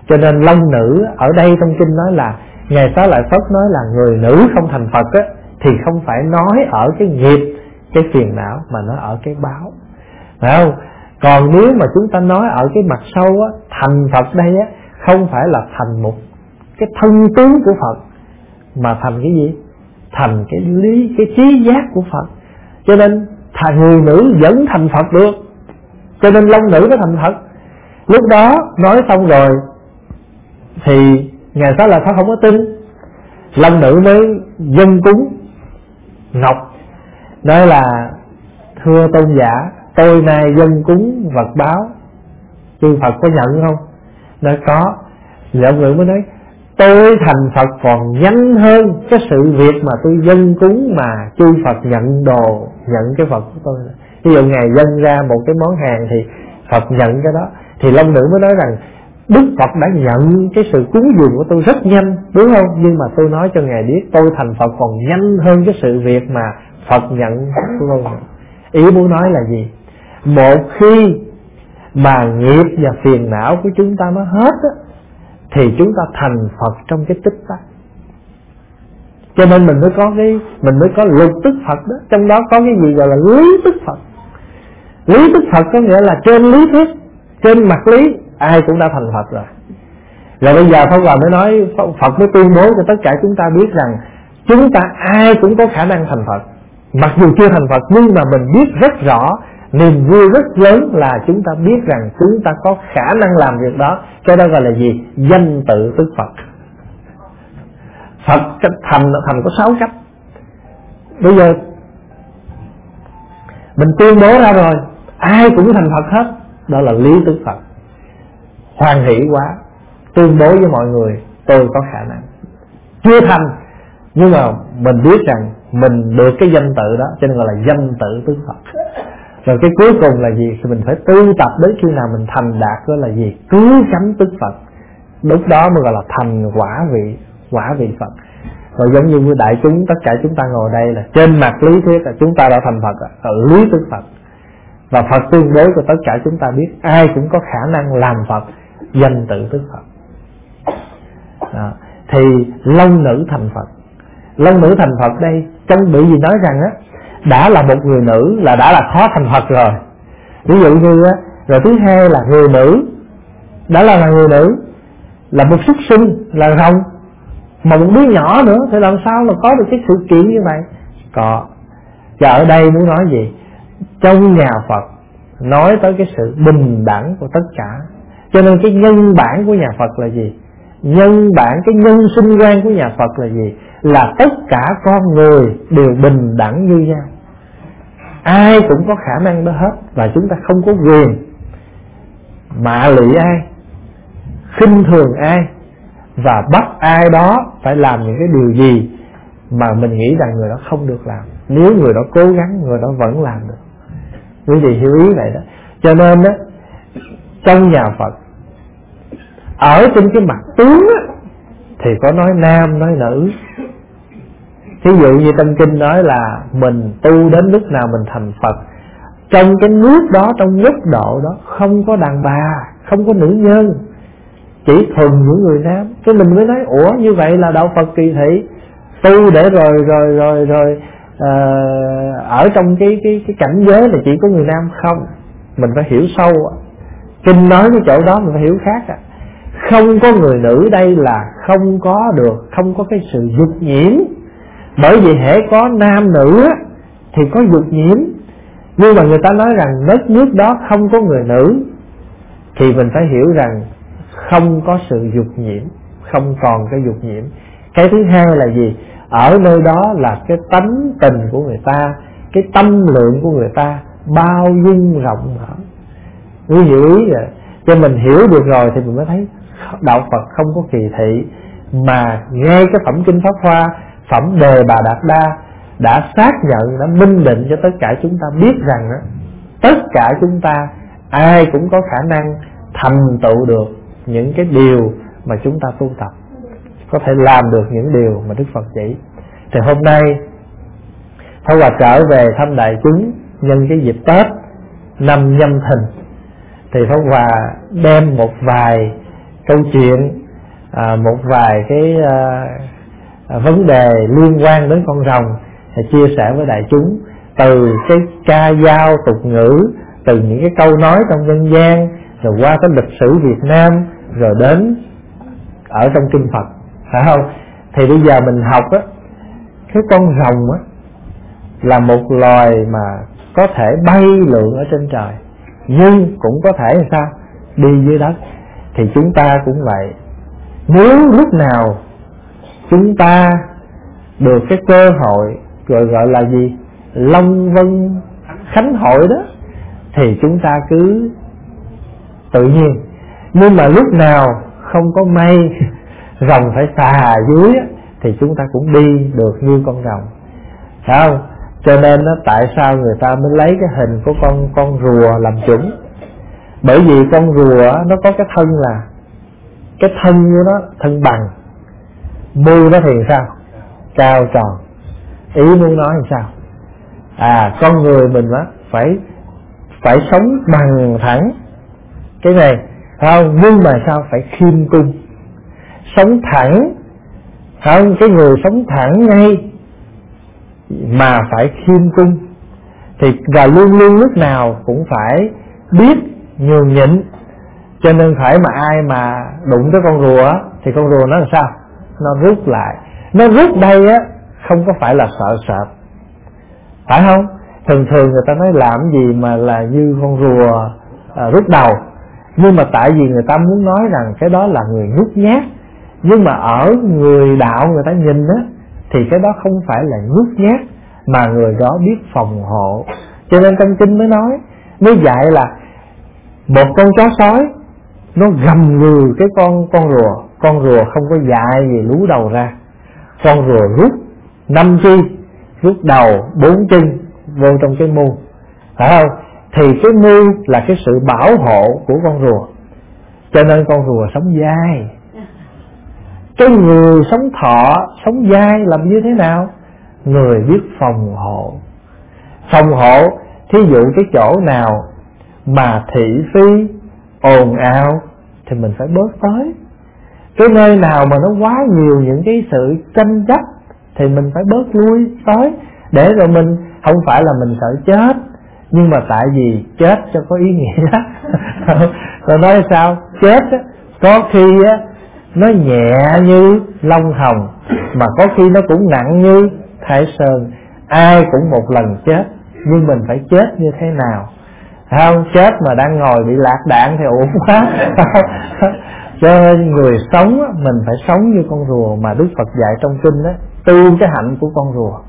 Cho nên long nữ ở đây trong kinh nói là ngày xá lại phất nói là người nữ không thành phật á thì không phải nói ở cái nghiệp, cái phiền não, mà nó ở cái báo. Phải không? Còn nếu mà chúng ta nói ở cái mặt sâu á, thành phật đây á, không phải là thành một cái thân tướng của phật, mà thành cái gì? Thành cái lý, cái trí giác của phật. Cho nên thà người nữ vẫn thành phật được, cho nên long nữ nó thành Phật. lúc đó nói xong rồi, thì ngày sau là sao không có tin. Long nữ mới dân cúng ngọc. Nói là, thưa tôn giả, tôi nay dân cúng vật báo. Chư phật có nhận không? Nói có. Lão nữ mới nói, tôi thành phật còn nhanh hơn cái sự việc mà tôi dân cúng mà chư phật nhận đồ, nhận cái phật của tôi. Ví dụ ngài dân ra một cái món hàng thì phật nhận cái đó. Thì long nữ mới nói rằng đức phật đã nhận cái sự cúng dường của tôi rất nhanh đúng không? Nhưng mà tôi nói cho ngài biết tôi thành phật còn nhanh hơn cái sự việc mà phật nhận của tôi ý muốn nói là gì? Một khi mà nghiệp và phiền não của chúng ta nó hết á, thì chúng ta thành phật trong cái tích tắc. Cho nên mình mới có cái mình mới có lục tức phật đó. Trong đó có cái gì gọi là lý tức phật? Lý tức phật có nghĩa là trên lý thuyết trên mặt lý ai cũng đã thành phật rồi. Rồi bây giờ Pháp Hòa mới nói Phật mới tuyên bố cho tất cả chúng ta biết rằng Chúng ta ai cũng có khả năng thành Phật. Mặc dù chưa thành Phật, Nhưng mà mình biết rất rõ, Niềm vui rất lớn là chúng ta biết rằng Chúng ta có khả năng làm việc đó. Cái đó gọi là gì? Danh tự tức Phật. Phật thành thành có sáu cách Bây giờ Mình tuyên bố ra rồi, ai cũng thành Phật hết. Đó là lý tức Phật hoàn hỷ quá. Tuyên bố với mọi người, tôi có khả năng. Chưa thành. Nhưng mà mình biết rằng mình được cái danh tự đó, cho nên gọi là danh tự tướng Phật. Rồi cái cuối cùng là gì? Thì mình phải tu tập đến khi nào mình thành đạt, đó là gì? Cứ chấm tức Phật. Lúc đó mới gọi là thành quả vị quả vị Phật. Rồi giống như đại chúng, tất cả chúng ta ngồi đây là trên mặt lý thuyết là chúng ta đã thành Phật ở lý tức Phật. Và Phật tuyên bố cho tất cả chúng ta biết, ai cũng có khả năng làm Phật danh tự tức Phật. Đó. thì long nữ thành Phật. Long nữ thành Phật đây trong bị gì nói rằng á đã là một người nữ là đã là khó thành Phật rồi. Ví dụ như á rồi thứ hai là người nữ đã là, là người nữ là một xuất sinh là rồng. Mà một đứa nhỏ nữa thì làm sao mà có được cái sự kiện như vậy? Có. Và ở đây muốn nói gì? Trong nhà Phật nói tới cái sự bình đẳng của tất cả cho nên cái nhân bản của nhà Phật là gì? Nhân bản, cái nhân sinh quan của nhà Phật là gì? Là tất cả con người đều bình đẳng như nhau. Ai cũng có khả năng đó hết và chúng ta không có quyền mạ lụy ai, khinh thường ai và bắt ai đó phải làm những cái điều gì mà mình nghĩ rằng người đó không được làm. Nếu người đó cố gắng, người đó vẫn làm được. Quý vị hiểu ý vậy đó. Cho nên đó trong nhà phật. Ở trên cái mặt tướng á, thì có nói nam nói nữ. Thí dụ như tâm kinh nói là mình tu đến lúc nào mình thành phật trong cái nước đó trong mức độ đó không có đàn bà không có nữ nhân chỉ thuần những người nam. Cái mình mới nói ủa như vậy là đạo phật kỳ thị. Tu để rồi rồi rồi rồi ờ, ở trong cái cái cái cảnh giới là chỉ có người nam không. Mình phải hiểu sâu kinh nói cái chỗ đó mình phải hiểu khác à không có người nữ đây là không có được, không có cái sự dục nhiễm. Bởi vì hễ có nam nữ thì có dục nhiễm. Nhưng mà người ta nói rằng đất nước đó không có người nữ, thì mình phải hiểu rằng không có sự dục nhiễm, không còn cái dục nhiễm. Cái thứ hai là gì? Ở nơi đó là cái tánh tình của người ta, cái tâm lượng của người ta bao dung rộng mở quý hiểu ý rồi cho mình hiểu được rồi thì mình mới thấy đạo phật không có kỳ thị mà ngay cái phẩm kinh pháp hoa phẩm đề bà đạt đa đã xác nhận đã minh định cho tất cả chúng ta biết rằng đó, tất cả chúng ta ai cũng có khả năng thành tựu được những cái điều mà chúng ta tu tập. Có thể làm được những điều mà Đức Phật chỉ. Thì hôm nay Pháp Hòa trở về thăm đại chúng nhân cái dịp Tết năm nhâm thìn thì Pháp Hòa đem một vài câu chuyện à, một vài cái à, à vấn đề liên quan đến con rồng thì chia sẻ với đại chúng. Từ cái ca dao tục ngữ từ những cái câu nói trong dân gian rồi qua cái lịch sử Việt Nam rồi đến ở trong kinh Phật phải không? Thì bây giờ mình học á cái con rồng á là một loài mà có thể bay lượn ở trên trời nhưng cũng có thể là sao? Đi dưới đất. Thì chúng ta cũng vậy. Nếu lúc nào chúng ta được cái cơ hội gọi gọi là gì? Long vân khánh hội đó, thì chúng ta cứ tự nhiên. Nhưng mà lúc nào không có may rồng phải xà dưới thì chúng ta cũng đi được như con rồng. Phải không? Cho nên đó, tại sao người ta mới lấy cái hình của con con rùa làm chuẩn bởi vì con rùa nó có cái thân là cái thân của nó thân bằng. Mưu nó thì sao? Cao tròn. Ý muốn nói thì sao? À con người mình á phải phải sống bằng thẳng. Cái này không? Nhưng mà sao phải khiêm cung? Sống thẳng. Không? Cái người sống thẳng ngay mà phải khiêm cung thì và luôn luôn lúc nào cũng phải biết nhường nhịn. Cho nên phải mà ai mà đụng tới con rùa thì con rùa nó làm sao? Nó rút lại. Nó rút đây á không có phải là sợ sợ phải không? Thường thường người ta nói làm gì mà là như con rùa à, rút đầu. Nhưng mà tại vì người ta muốn nói rằng cái đó là người nhút nhát. Nhưng mà ở người đạo người ta nhìn á thì cái đó không phải là nhút nhát mà người đó biết phòng hộ. Cho nên trong kinh mới nói, mới dạy là một con chó sói, nó gầm gừ cái con con rùa. Con rùa không có dại gì lú đầu ra. Con rùa rút năm chi, rút đầu bốn chân, vô trong cái mu phải không? Thì cái mu là cái sự bảo hộ của con rùa. Cho nên con rùa sống dai cái người sống thọ, sống dai làm như thế nào? Người biết phòng hộ. Phòng hộ, thí dụ cái chỗ nào mà thị phi, ồn ào, thì mình phải bớt tới. Cái nơi nào mà nó quá nhiều những cái sự tranh chấp, thì mình phải bớt lui tới. Để rồi mình, không phải là mình sợ chết, nhưng mà tại vì chết cho có ý nghĩa. Rồi nói sao? Chết có khi nó nhẹ như lông hồng, mà có khi nó cũng nặng như thái sơn. Ai cũng một lần chết, nhưng mình phải chết như thế nào? Không, chết mà đang ngồi bị lạc đạn thì ổn quá. Cho nên người sống mình phải sống như con rùa mà đức phật dạy trong kinh đó, tu cái hạnh của con rùa.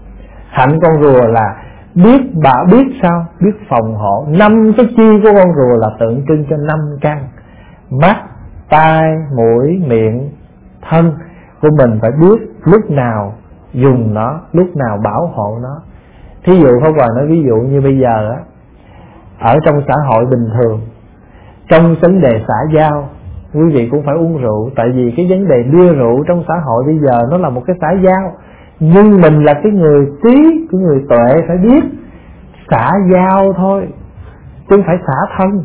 Hạnh con rùa là biết bà, biết sao? Biết phòng hộ. Năm cái chi của con rùa là tượng trưng cho năm căn. Mắt tai, mũi, miệng, thân của mình phải biết lúc nào dùng nó, lúc nào bảo hộ nó. Thí dụ Pháp Hòa nói ví dụ như bây giờ á, ở trong xã hội bình thường, trong vấn đề xã giao, quý vị cũng phải uống rượu, tại vì cái vấn đề đưa rượu trong xã hội bây giờ nó là một cái xã giao. Nhưng mình là cái người trí của người tuệ phải biết xã giao thôi, chứ không phải xả thân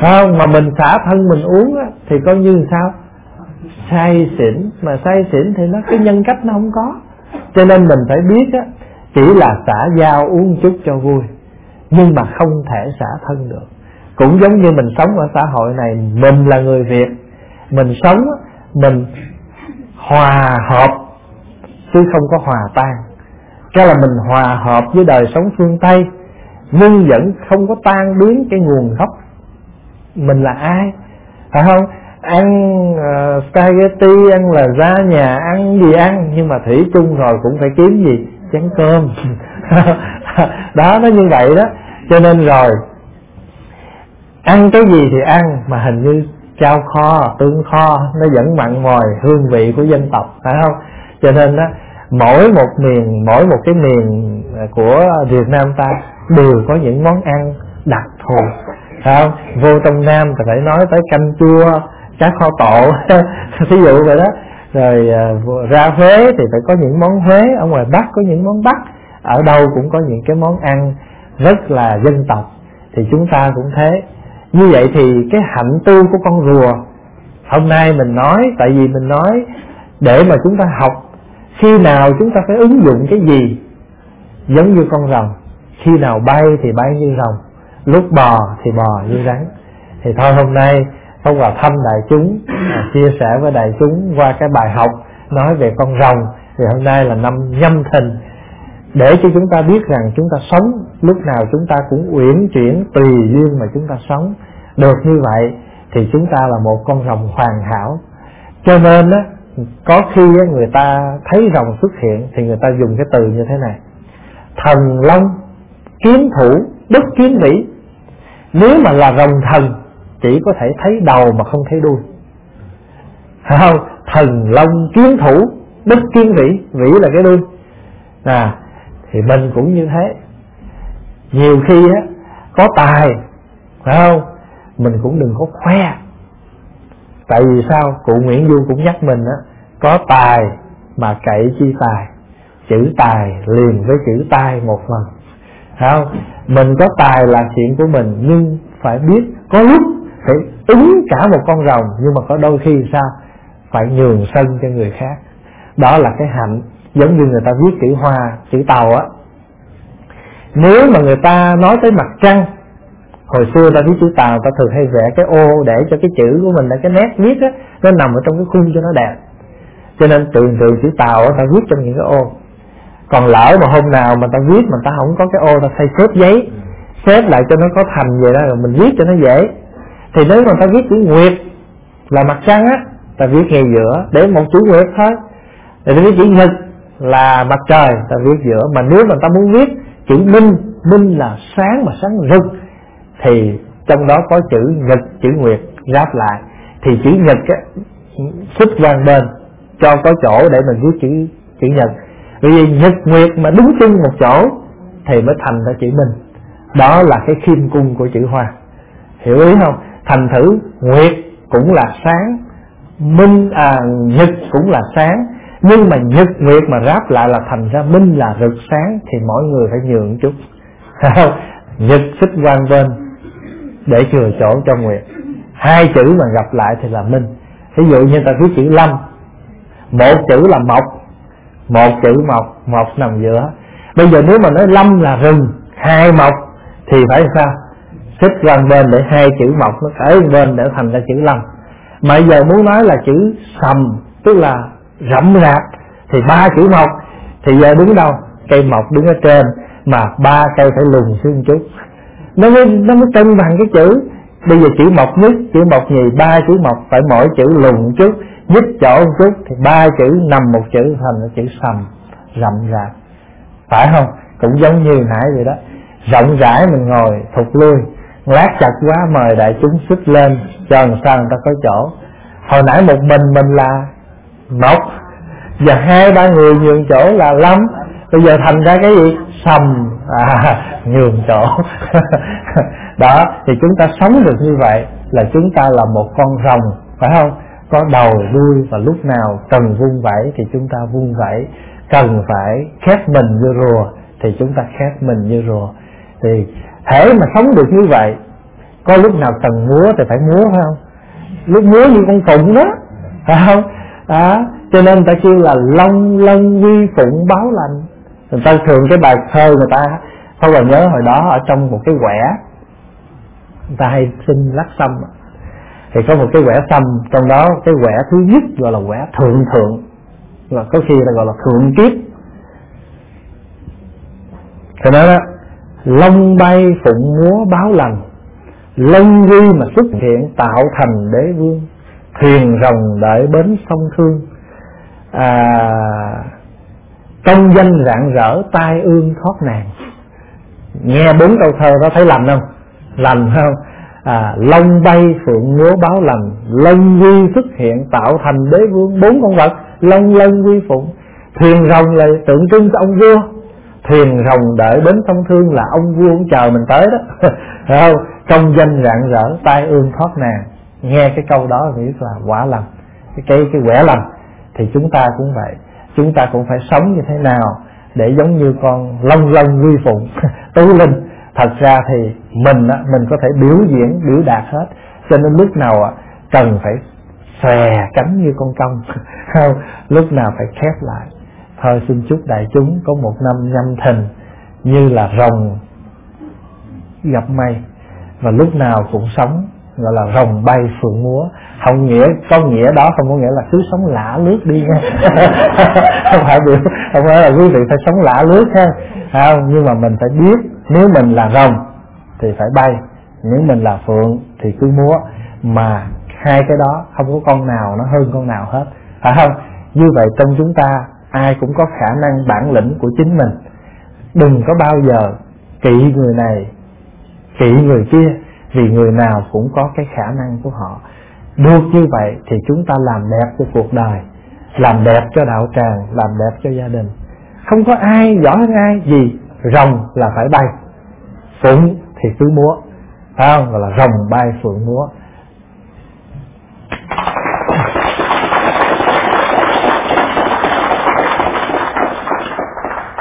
không mà mình xả thân mình uống á, thì coi như sao? Say xỉn mà say xỉn thì nó cái nhân cách nó không có. Cho nên mình phải biết á chỉ là xả dao uống chút cho vui nhưng mà không thể xả thân được. Cũng giống như mình sống ở xã hội này mình là người việt mình sống mình hòa hợp chứ không có hòa tan. Cái là mình hòa hợp với đời sống phương tây nhưng vẫn không có tan biến cái nguồn gốc mình là ai? Phải không? Ăn uh, spaghetti ăn là ra nhà ăn gì ăn? Nhưng mà thủy chung rồi cũng phải kiếm gì? Chén cơm. Đó nó như vậy đó. Cho nên rồi ăn cái gì thì ăn mà hình như chao kho tương kho nó vẫn mặn mòi hương vị của dân tộc phải không? Cho nên đó mỗi một miền mỗi một cái miền của Việt Nam ta đều có những món ăn đặc thù không vô trong Nam thì phải nói tới canh chua cá kho tổ ví dụ vậy đó. Rồi à, ra Huế thì phải có những món Huế, ở ngoài Bắc có những món Bắc, ở đâu cũng có những cái món ăn rất là dân tộc, thì chúng ta cũng thế. Như vậy thì cái hạnh tu của con rùa, hôm nay mình nói, tại vì mình nói, để mà chúng ta học, khi nào chúng ta phải ứng dụng cái gì, giống như con rồng, khi nào bay thì bay như rồng lúc bò thì bò như rắn. Thì thôi hôm nay Phong vào thăm đại chúng à, chia sẻ với đại chúng qua cái bài học nói về con rồng. Thì hôm nay là năm nhâm thìn. Để cho chúng ta biết rằng chúng ta sống lúc nào chúng ta cũng uyển chuyển tùy duyên mà chúng ta sống. Được như vậy thì chúng ta là một con rồng hoàn hảo. Cho nên á có khi người ta thấy rồng xuất hiện thì người ta dùng cái từ như thế này. Thần long kiếm thủ đức kiếm vĩ nếu mà là rồng thần, chỉ có thể thấy đầu mà không thấy đuôi. Phải không? Thần, long, kiến thủ, đức, kiến vĩ vĩ là cái đuôi. À thì mình cũng như thế. Nhiều khi á, có tài, phải không? Mình cũng đừng có khoe. Tại vì sao? Cụ nguyễn du cũng nhắc mình á, có tài mà cậy chi tài. Chữ tài liền với chữ tai một phần không, mình có tài là chuyện của mình, nhưng phải biết có lúc phải ứng cả một con rồng, nhưng mà có đôi khi sao? Phải nhường sân cho người khác. Đó là cái hạnh, giống như người ta viết chữ hoa, chữ tàu á. Nếu mà người ta nói tới mặt trăng, hồi xưa ta viết chữ tàu, ta thường hay vẽ cái ô để cho cái chữ của mình là cái nét viết á, nó nằm ở trong cái khung cho nó đẹp. Cho nên thường thường chữ tàu ta viết trong những cái ô còn lỡ mà hôm nào mà ta viết mà ta không có cái ô, ta thay xếp giấy, xếp lại cho nó có thành vậy đó, rồi mình viết cho nó dễ. Thì nếu mà ta viết chữ nguyệt là mặt trăng á, ta viết ngay giữa, để một chữ nguyệt thôi. Rồi ta viết chữ nhật là mặt trời, ta viết giữa. Mà nếu mà ta muốn viết chữ minh minh là sáng mà sáng rực, thì trong đó có chữ nhật, chữ nguyệt ráp lại. Thì chữ nhật á, xích quan bên, cho có chỗ để mình viết chữ chữ nhật vì nhật nguyệt mà đứng chung một chỗ, thì mới thành ra chữ minh đó là cái khiêm cung của chữ hoa. Hiểu ý không? Thành thử, nguyệt cũng là sáng, minh à nhật cũng là sáng. Nhưng mà nhật nguyệt mà ráp lại là thành ra minh là rực sáng, thì mỗi người phải nhường chút. Nhật xích quan bên, để chừa chỗ cho nguyệt. Hai chữ mà gặp lại thì là minh. Ví dụ như ta viết chữ lâm, một chữ là mộc một chữ mộc mộc nằm giữa. Bây giờ nếu mà nói lâm là rừng, hai mộc, thì phải sao? Xích gần bên để hai chữ mộc nó thể bên để thành ra chữ lâm. Mà giờ muốn nói là chữ sầm, tức là rậm rạp, thì ba chữ mộc, thì giờ đứng đâu? Cây mộc đứng ở trên, mà ba cây phải lùn xuống chút. Nó mới nó mới cân bằng cái chữ bây giờ chữ mộc nhất, chữ mộc nhì, ba chữ mộc, phải mỗi chữ lùn chút nhích chỗ một chút thì ba chữ nằm một chữ, thành một chữ sầm, rậm rạp. Phải không? Cũng giống như nãy vậy đó. Rộng rãi mình ngồi, thụt lui, lát chặt quá mời đại chúng xích lên, cho làm sao người ta có chỗ. Hồi nãy một mình mình là một và hai ba người nhường chỗ là lắm bây giờ thành ra cái gì? Sầm à nhường chỗ. Đó, thì chúng ta sống được như vậy là chúng ta là một con rồng, phải không? Có đầu đuôi và lúc nào cần vung vẩy thì chúng ta vung vẩy cần phải khép mình như rùa thì chúng ta khép mình như rùa. Thì thể mà sống được như vậy, có lúc nào cần múa thì phải múa, phải không? Lúc múa như con phụng đó, phải không? Đó, cho nên người ta kêu là long lân vi phụng báo lành người ta thường cái bài thơ người ta không là nhớ hồi đó ở trong một cái quẻ người ta hay xin lắc xăm. Thì có một cái quẻ xăm trong đó cái quẻ thứ nhất gọi là quẻ thượng thượng và có khi là gọi là thượng kiếp. Thì nói đó long bay phụng múa báo lành lân duy mà xuất hiện tạo thành đế vương thuyền rồng đợi bến sông thương. À, công danh rạng rỡ tai ương thoát nàng nghe bốn câu thơ đó thấy lành không? Lành không? À, long bay phượng múa báo lành. Lân quy xuất hiện tạo thành đế vương. Bốn con vật. Lân lân quy phụng. Thuyền rồng là tượng trưng cho ông vua. Thuyền rồng đợi đến sông thương là ông vua cũng chờ mình tới đó. Không? Công danh rạng rỡ tai ương thoát nàng nghe cái câu đó nghĩ là quả lành. Cái cái cái quẻ lành. Thì chúng ta cũng vậy chúng ta cũng phải sống như thế nào để giống như con long lân quy phụng tú linh. Thật ra thì mình á, mình có thể biểu diễn biểu đạt hết. Cho nên lúc nào á, cần phải xòe cánh như con công không? Lúc nào phải khép lại. Thôi xin chúc đại chúng có một năm nhâm thìn như là rồng gặp mây. Và lúc nào cũng sống gọi là rồng bay phượng múa không nghĩa, có nghĩa đó, không có nghĩa là cứ sống lạ lướt đi nha. Không phải biểu, không phải là quý vị phải sống lạ lướt ha không à, nhưng mà mình phải biết, nếu mình là rồng thì phải bay, nếu mình là phượng thì cứ múa. Mà hai cái đó không có con nào, nó hơn con nào hết. Phải không? Như vậy trong chúng ta, ai cũng có khả năng bản lĩnh của chính mình. Đừng có bao giờ kỵ người này, kỵ người kia, vì người nào cũng có cái khả năng của họ được như vậy thì chúng ta làm đẹp cho cuộc đời, làm đẹp cho đạo tràng, làm đẹp cho gia đình. Không có ai, giỏi hơn ai gì rồng là phải bay Phượng thì cứ múa. Phải không? Gọi là rồng bay phượng múa.